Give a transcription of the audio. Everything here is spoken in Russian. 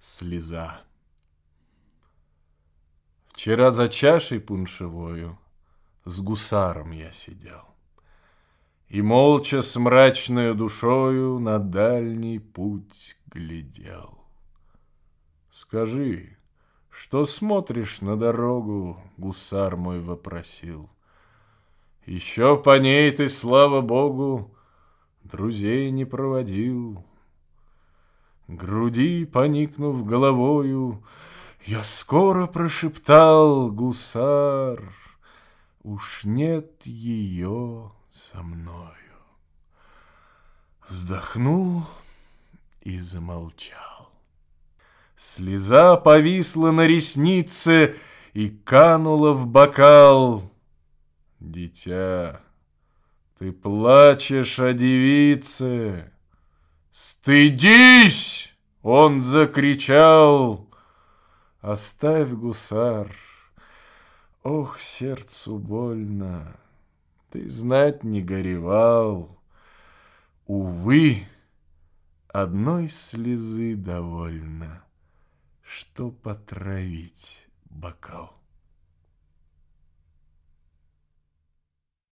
слеза. Вчера за чашей пуншевою С гусаром я сидел. И молча с мрачной душою На дальний путь глядел. Скажи, что смотришь на дорогу, Гусар мой вопросил. Еще по ней ты, слава богу, Друзей не проводил. Груди поникнув головою, Я скоро прошептал, гусар, Уж нет ее со мною. Вздохнул и замолчал. Слеза повисла на реснице И канула в бокал. Дитя, ты плачешь о девице. «Стыдись!» — он закричал. «Оставь, гусар, ох, сердцу больно, ты знать не горевал. Увы, одной слезы довольно, что потравить бокал».